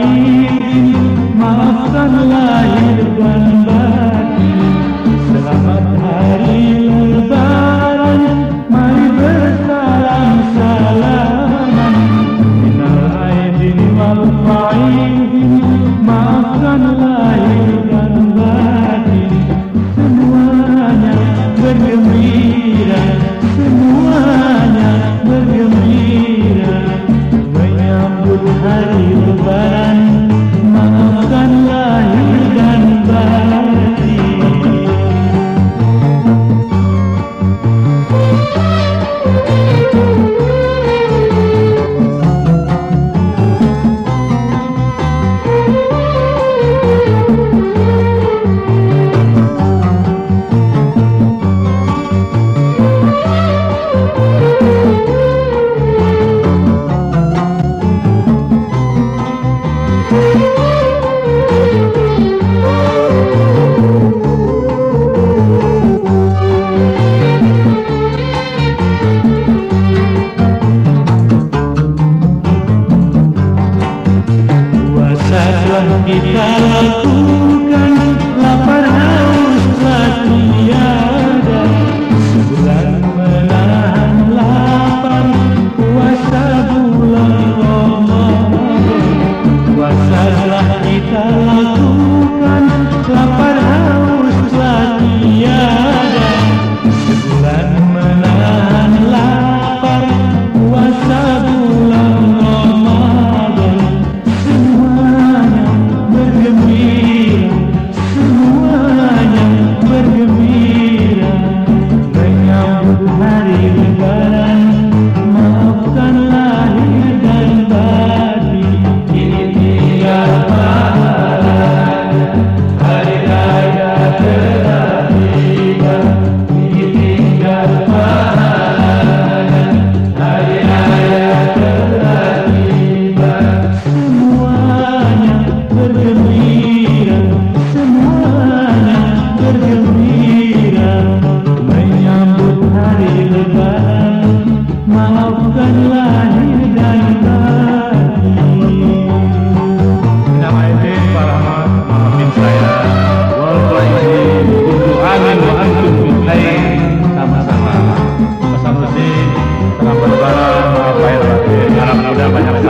ஐந்தில் மாசல்லாயிருப்பன் kita kita mañana.